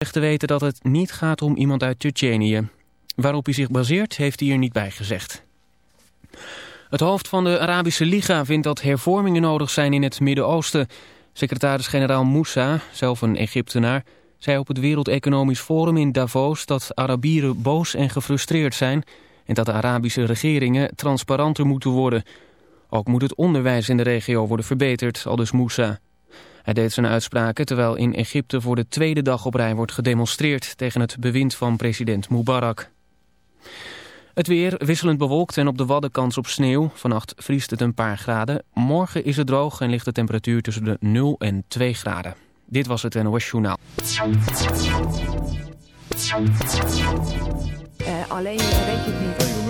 zegt te weten dat het niet gaat om iemand uit Tsjetsjenië. Waarop hij zich baseert, heeft hij er niet bij gezegd. Het hoofd van de Arabische Liga vindt dat hervormingen nodig zijn in het Midden-Oosten. Secretaris-generaal Moussa, zelf een Egyptenaar, zei op het Wereld Economisch Forum in Davos dat Arabieren boos en gefrustreerd zijn en dat de Arabische regeringen transparanter moeten worden. Ook moet het onderwijs in de regio worden verbeterd, aldus Moussa. Hij deed zijn uitspraken terwijl in Egypte voor de tweede dag op rij wordt gedemonstreerd tegen het bewind van president Mubarak. Het weer wisselend bewolkt en op de wadden kans op sneeuw. Vannacht vriest het een paar graden. Morgen is het droog en ligt de temperatuur tussen de 0 en 2 graden. Dit was het NOS Journaal. Uh, alleen weet je het niet.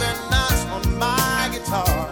another notch on my guitar.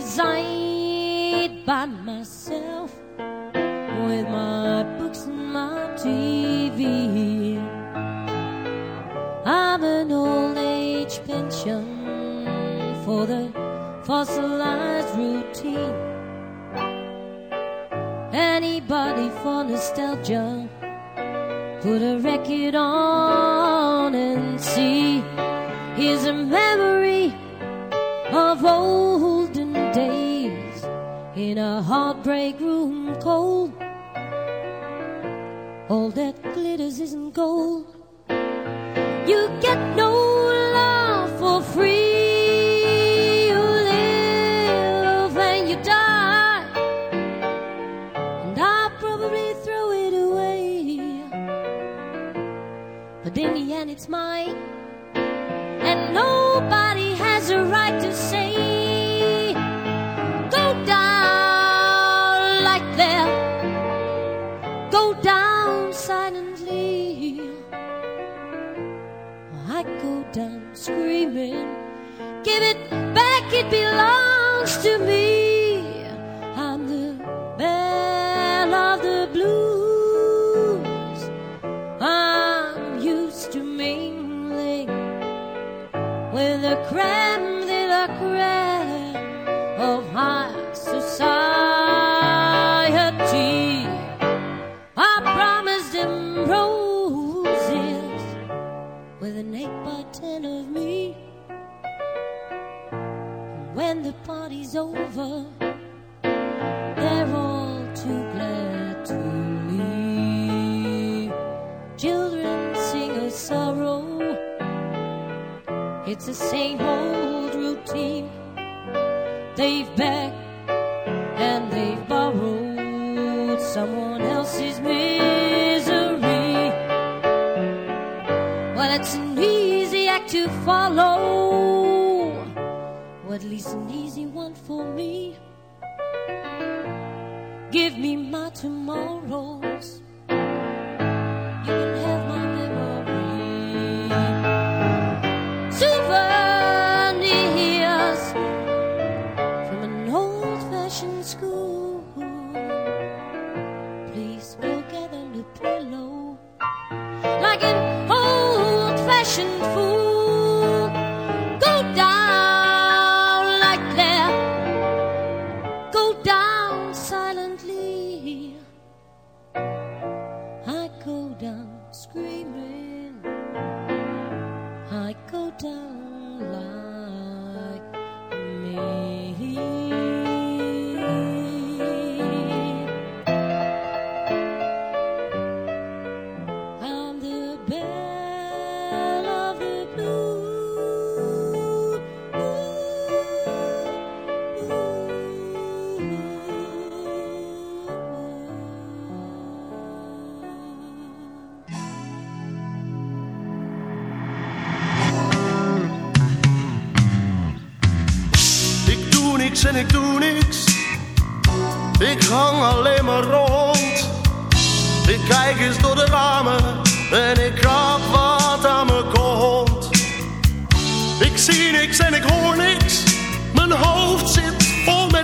reside by myself with my books and my TV. I'm an old age pension for the fossilized routine. Anybody for nostalgia, put a record on and see. Here's a memory. in a heartbreak room cold. All that glitters isn't gold. You get no love for free. You live and you die. And I'll probably throw it away. But in the end, it's mine. give it back, it belongs to me. they're all too glad to leave children sing a sorrow. It's the same old routine. They've begged and they've borrowed someone else's misery. Well it's an easy act to follow at least an easy one for me. Give me my tomorrow.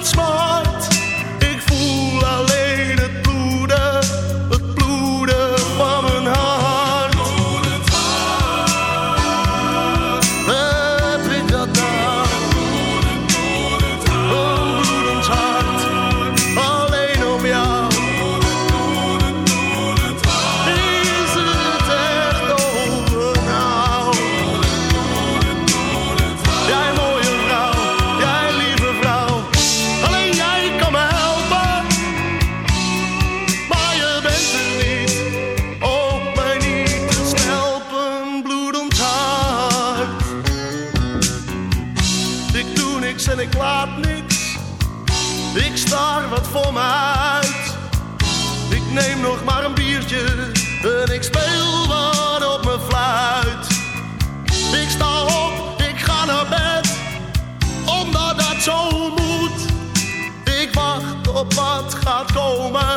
small. Gaat komen als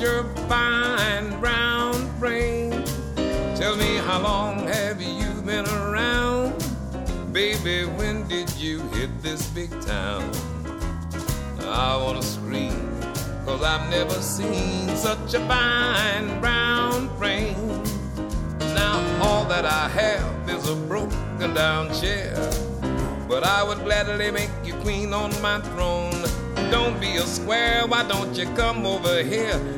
your fine brown frame. Tell me how long have you been around? Baby, when did you hit this big town? I wanna scream, cause I've never seen such a fine brown frame. Now all that I have is a broken down chair. But I would gladly make you queen on my throne. Don't be a square, why don't you come over here?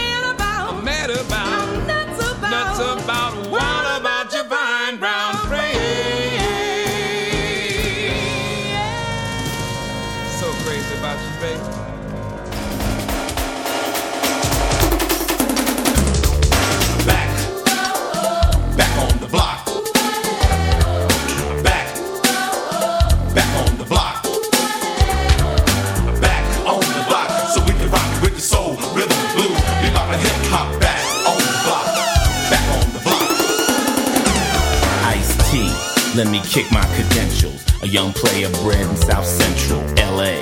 about, I'm nuts about, nuts about. What about your fine brown frame? Let me kick my credentials. A young player bred in South Central LA,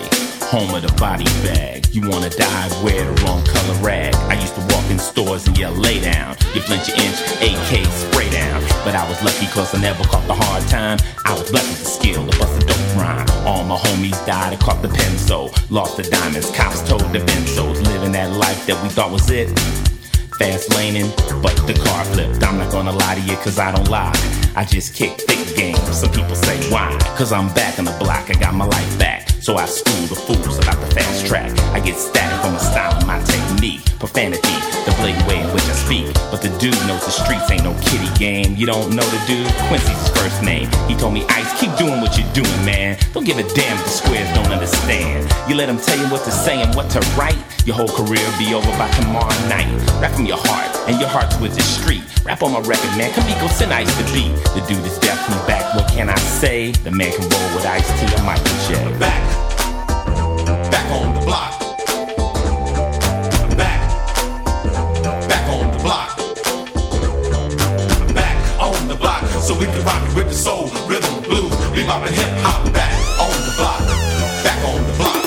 home of the body bag. You wanna die, wear the wrong color rag. I used to walk in stores and yell, lay down. You flinch your inch, AK spray down. But I was lucky cause I never caught the hard time. I was with the skill to bust a dope rhyme. All my homies died, I caught the penso. Lost the diamonds, cops told the benzos. Living that life that we thought was it fast laning, but the car flipped. I'm not gonna lie to you, cause I don't lie. I just kick thick game. Some people say why? Cause I'm back on the block, I got my life back. So I school the fools about the fast track. I get static from the style of my technique. Profanity, the blatant way in which I speak. But the dude knows the streets ain't no kiddie game. You don't know the dude? Quincy's his first name. He told me, Ice, keep doing what you're doing, man. Don't give a damn if the squares don't understand. You let them tell you what to say and what to write. Your whole career be over by tomorrow night. Rap from your heart, and your heart's with the street. Rap on my record, man. Kamiko send Ice to beat. The dude is definitely back. What can I say? The man can roll with Ice T and Michael J. Back, back on the block. Hip hop. Back on the block, back on the block.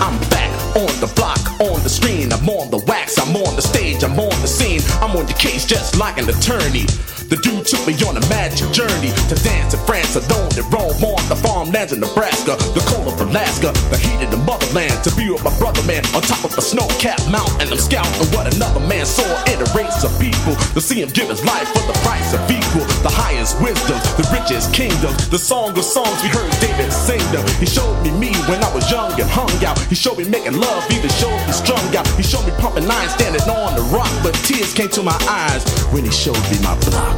I'm back on the block, on the screen. I'm on the wax, I'm on the stage, I'm on the scene. I'm on the case just like an attorney. The dude took me on a magic journey to dance in France alone and roam on the farmlands in Nebraska, the cold of Alaska, the heat of the motherland. To be with my brother man on top of a snow-capped mountain. I'm scouting what another man saw in a race of people. To see him give his life for the price of equal. The highest wisdom, the richest kingdom. The song of songs we heard David sing them. He showed me me when I was young and hung out. He showed me making love, even showed me strung out. He showed me pumping nine, standing on the rock, but tears came to my eyes when he showed me my block.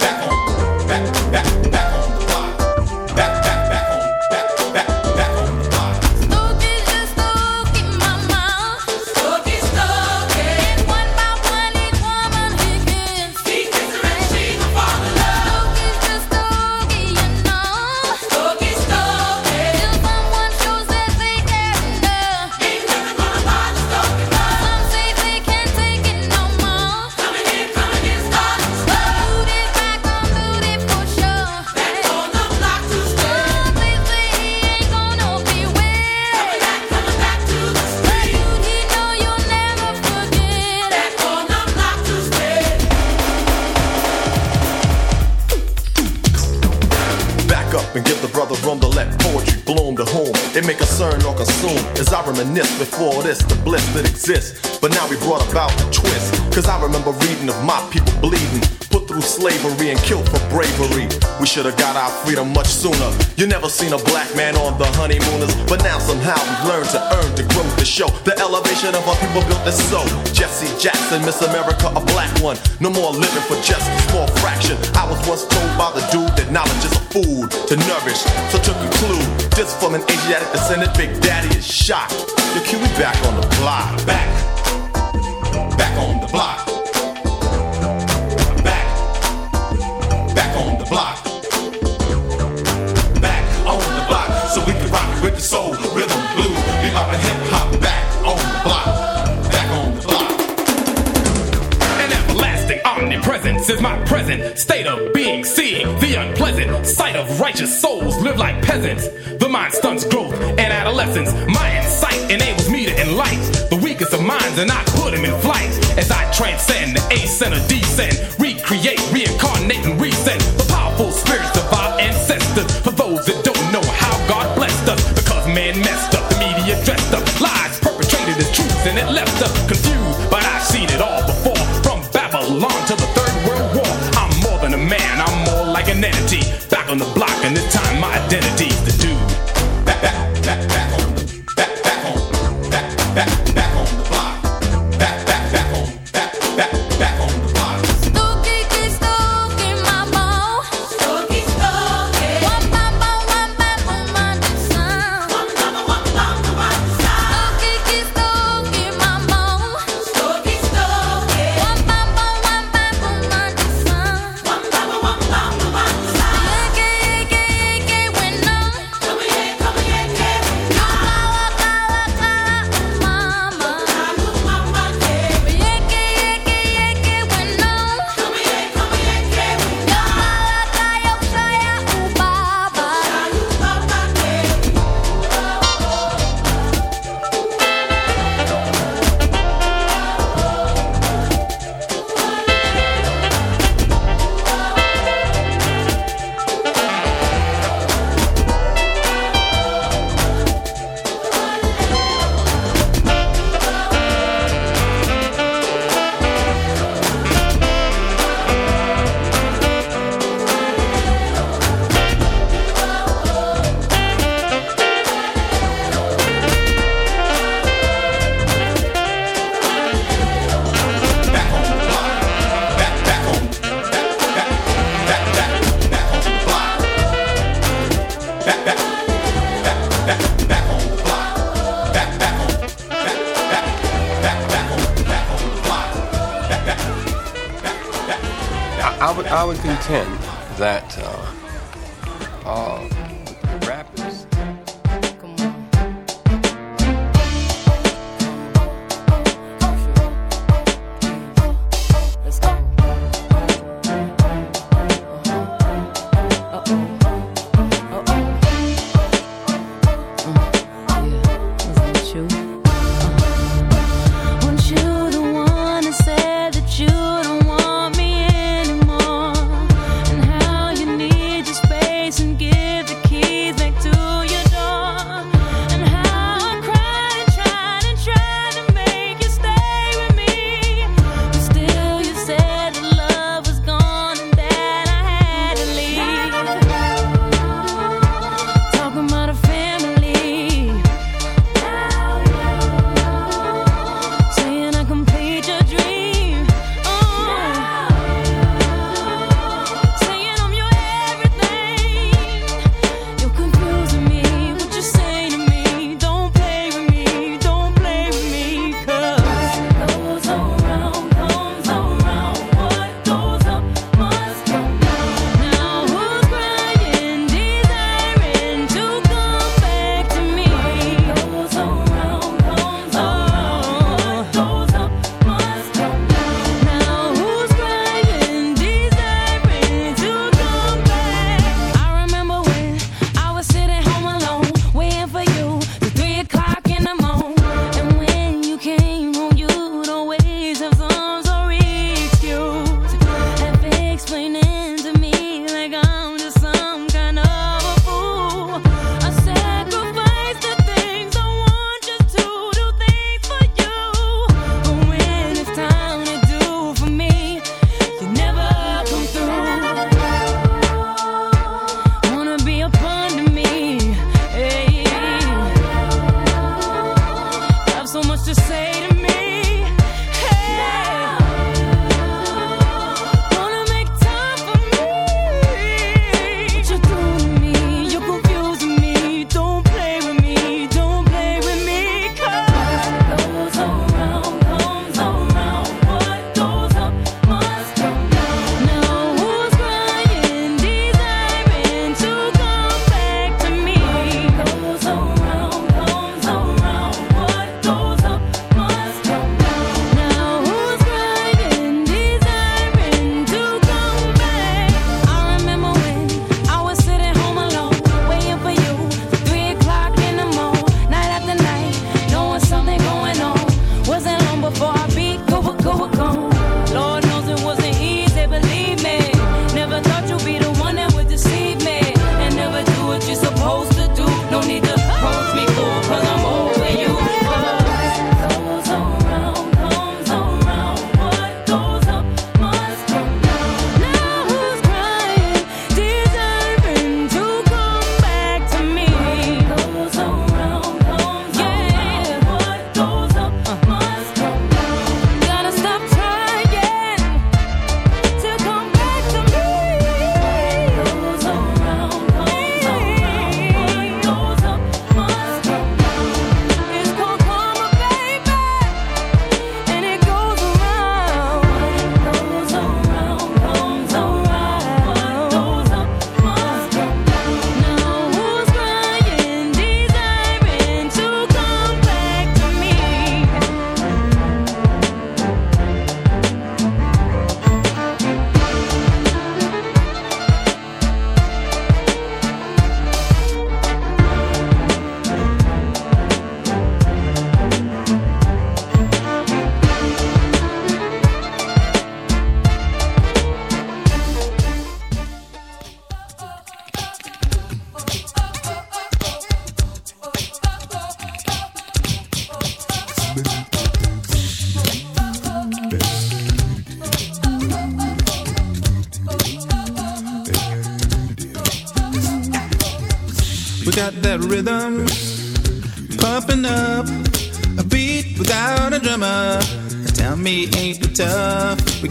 concern or consume. As I reminisce before this, the bliss that exists. But now we brought about a twist. Cause I remember reading of my people bleeding, through slavery and killed for bravery. We should have got our freedom much sooner. You never seen a black man on the honeymooners, but now somehow we've learned to earn, to grow, to show the elevation of our people built this so. Jesse Jackson, Miss America, a black one. No more living for just a small fraction. I was once told by the dude that knowledge is a food to nourish. So to conclude, this from an Asiatic descendant, Big Daddy is shocked. Yo, Q, we back on the block. Back is my present state of being, seeing the unpleasant sight of righteous souls live like peasants. The mind stunts growth and adolescence. My insight enables me to enlighten the weakest of minds and I put them in flight as I transcend the ascend or descend, recreate, reincarnate, and resend the powerful spirits of our ancestors. For those that don't know how God blessed us, because man messed up, the media dressed up, lies perpetrated as truths, and it left us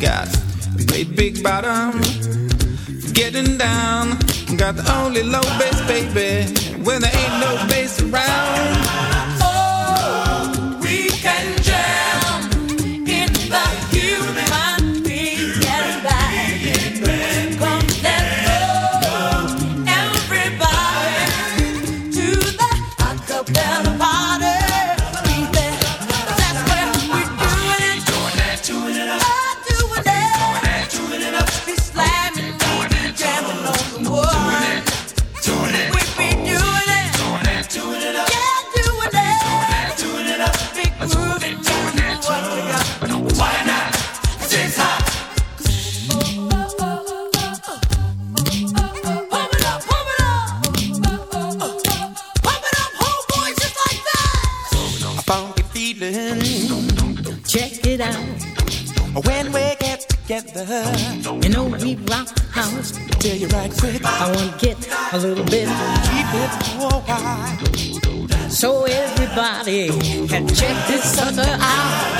got the great big bottom getting down. Got the only low bass, baby, when there ain't no bass around. everybody can check this sucker out.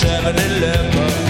From the 7-Eleven.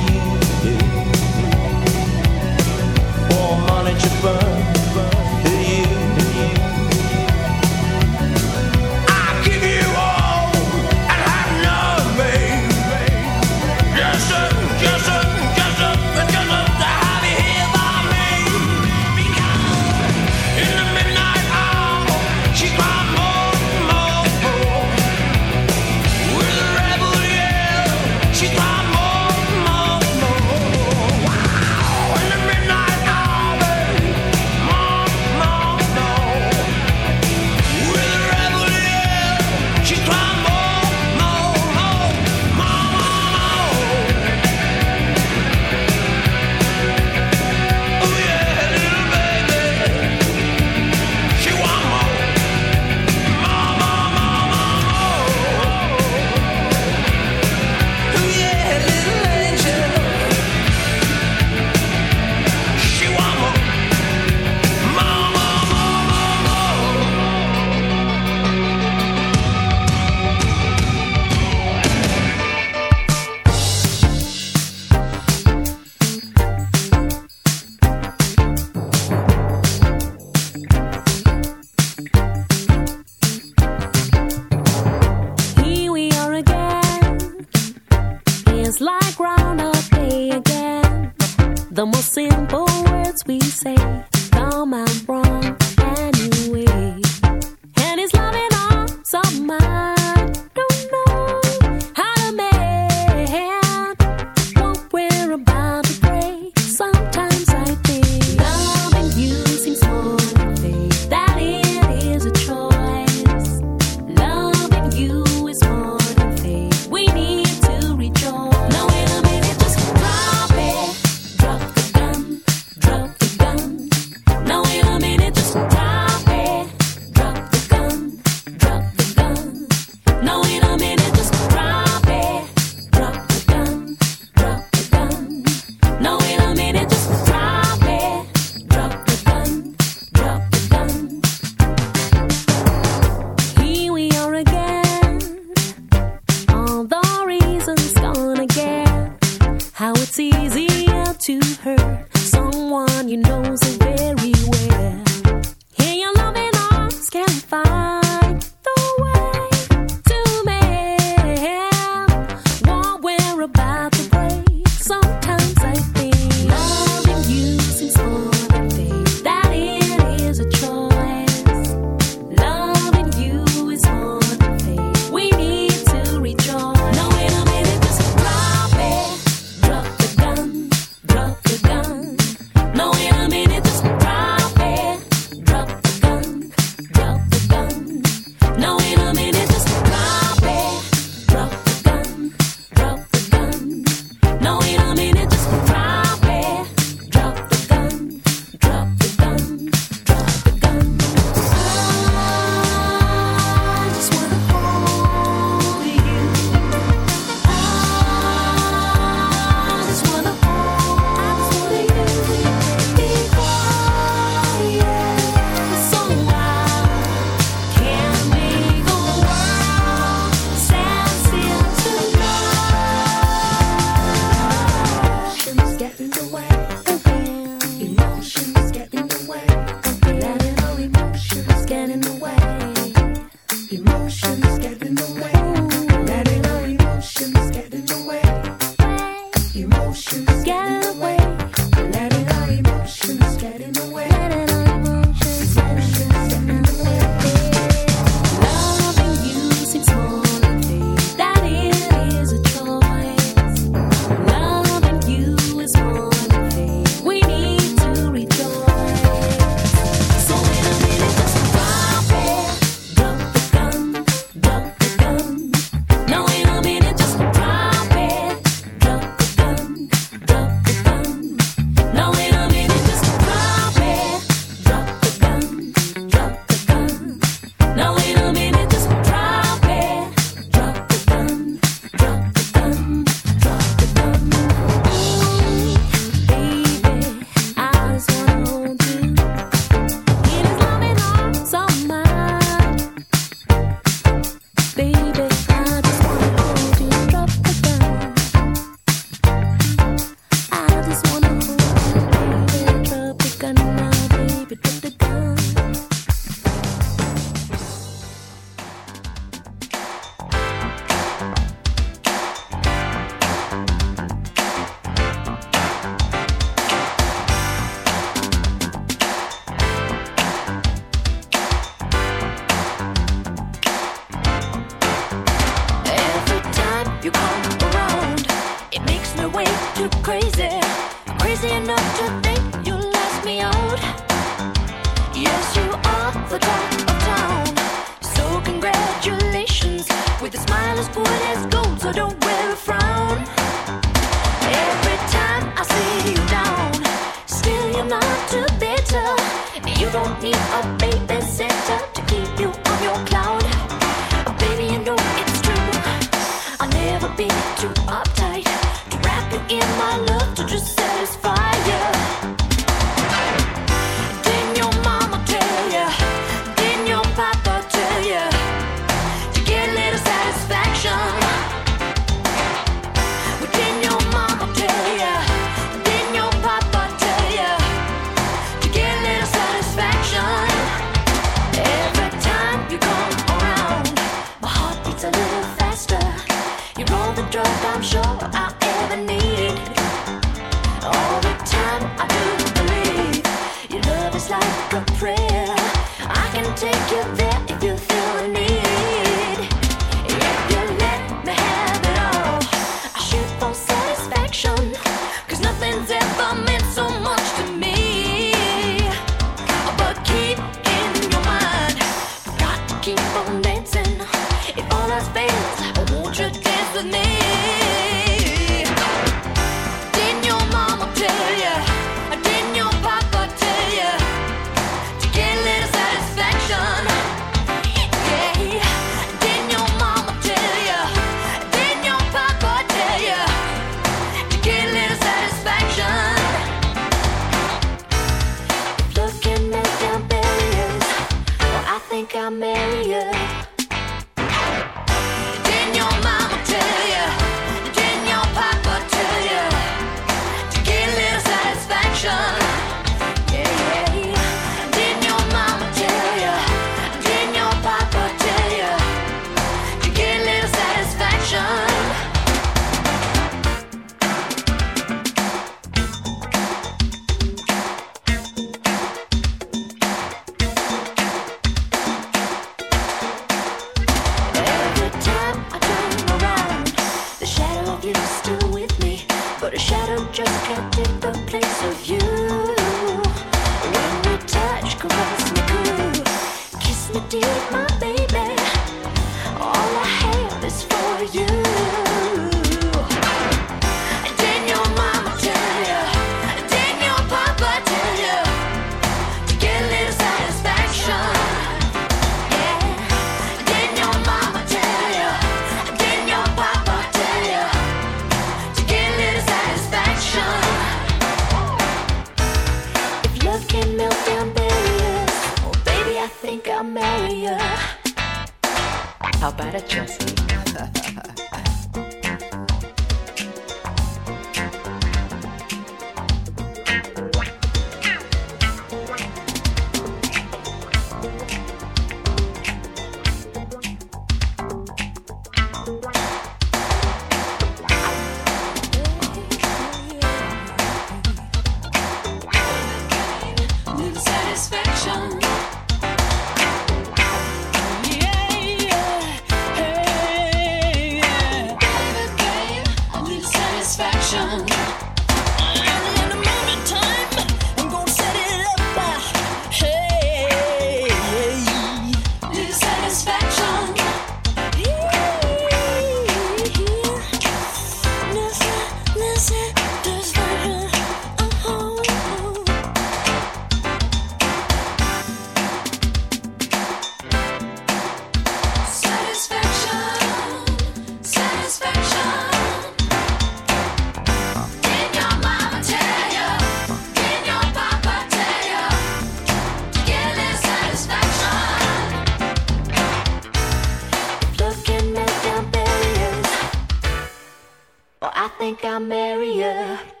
Think I'll marry you.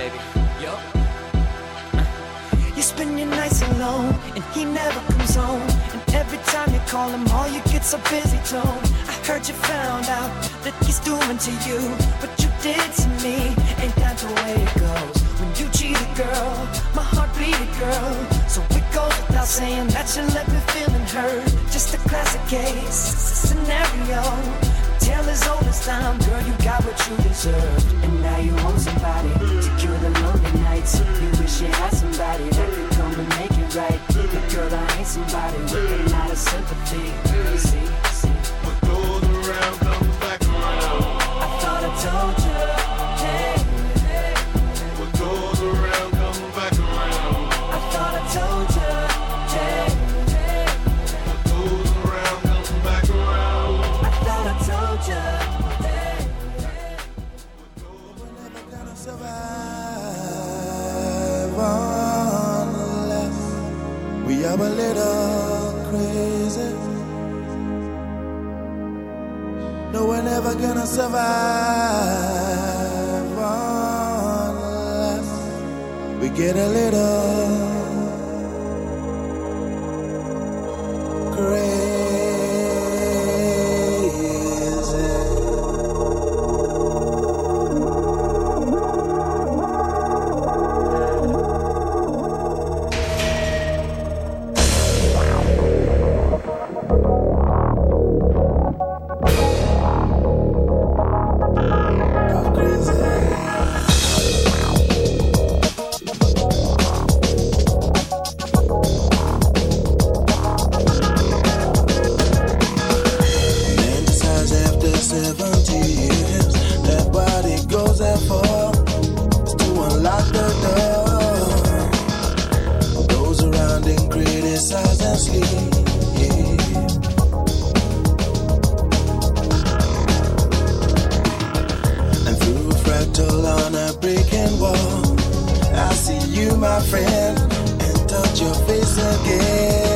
Baby. Yup. You spend your nights alone, and he never comes home. And every time you call him, all you get's a busy tone. I heard you found out that he's doing to you what you did to me. Ain't that the way it goes? When you cheat a girl, my heart beat a girl. So it goes without saying that you left me feeling hurt. Just a classic case scenario. Tale as old as time, girl, you got what you deserved. And now you own somebody to cure the lonely nights. You wish you had somebody that could come and make it right. But girl, I ain't somebody with a lot of sympathy. See, see. What goes around comes back around. I thought I told you. Are a little crazy. No, we're never gonna survive unless we get a little crazy. You, my friend, and touch your face again.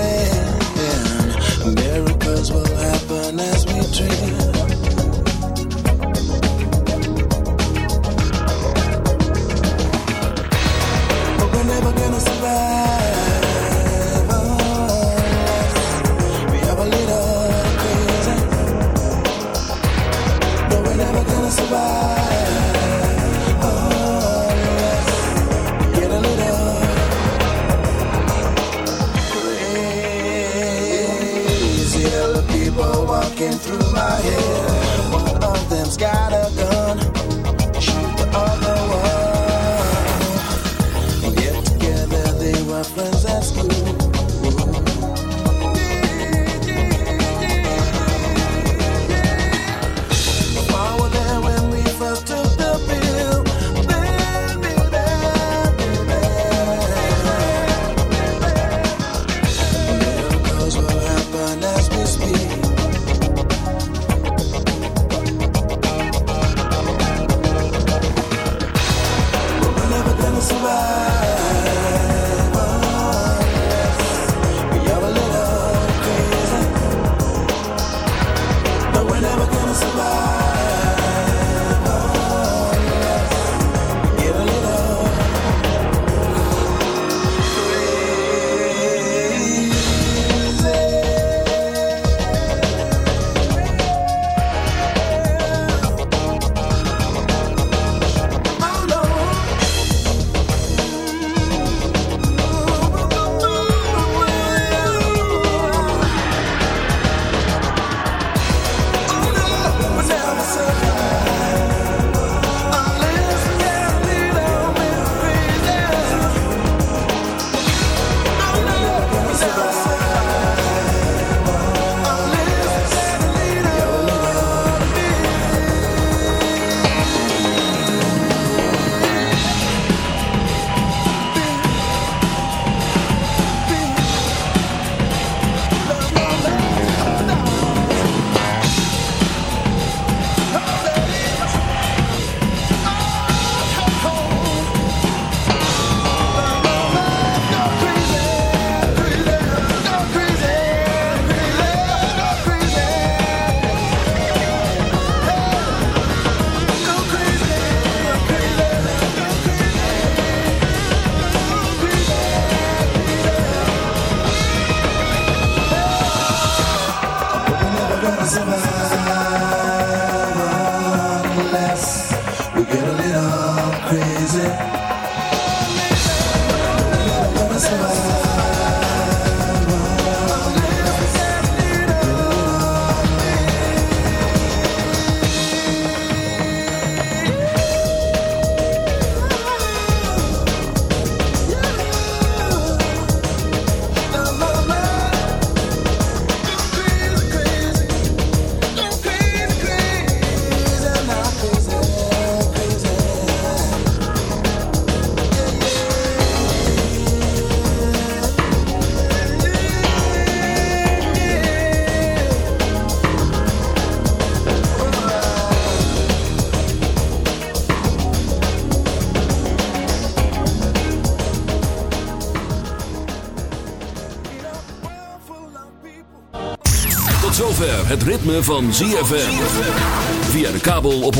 Ritme van ZFM. Via de kabel op 104.5.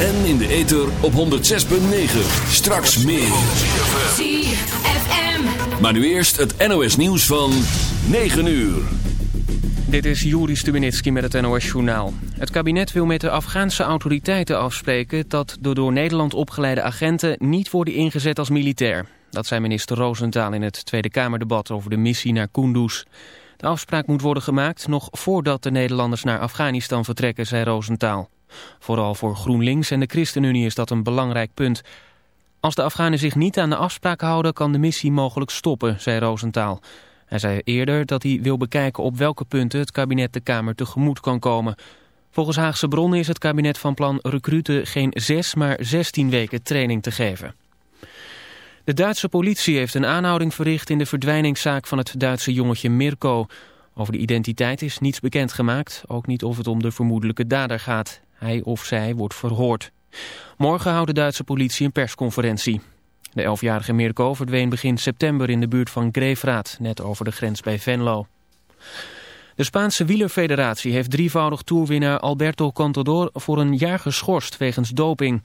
En in de ether op 106.9. Straks meer. ZFM. Maar nu eerst het NOS nieuws van 9 uur. Dit is Juri Stubenitski met het NOS-journaal. Het kabinet wil met de Afghaanse autoriteiten afspreken... dat de door Nederland opgeleide agenten niet worden ingezet als militair. Dat zei minister Roosentaal in het Tweede Kamerdebat over de missie naar Kunduz. De afspraak moet worden gemaakt nog voordat de Nederlanders naar Afghanistan vertrekken, zei Roosentaal. Vooral voor GroenLinks en de ChristenUnie is dat een belangrijk punt. Als de Afghanen zich niet aan de afspraak houden, kan de missie mogelijk stoppen, zei Roosentaal. Hij zei eerder dat hij wil bekijken op welke punten het kabinet de Kamer tegemoet kan komen. Volgens Haagse bronnen is het kabinet van plan recruten geen zes, maar zestien weken training te geven. De Duitse politie heeft een aanhouding verricht in de verdwijningszaak van het Duitse jongetje Mirko. Over de identiteit is niets bekendgemaakt, ook niet of het om de vermoedelijke dader gaat. Hij of zij wordt verhoord. Morgen houdt de Duitse politie een persconferentie. De elfjarige Mirko verdween begin september in de buurt van Greefraad, net over de grens bij Venlo. De Spaanse wielerfederatie heeft drievoudig toerwinnaar Alberto Contador voor een jaar geschorst wegens doping.